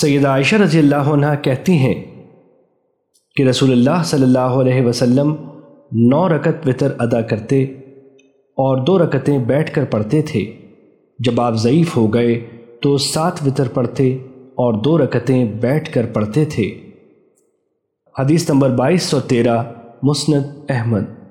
سیدہ عائشہ رضی اللہ عنہ کہتی ہیں کہ رسول اللہ صلی اللہ علیہ وسلم نو رکت وطر ادا کرتے اور دو رکتیں بیٹھ کر پڑھتے تھے۔ جب آپ ضعیف ہو گئے تو سات وطر پڑھتے اور دو رکتیں بیٹھ کر پڑھتے تھے۔ حدیث نمبر بائیس سو تیرہ، مسند احمد۔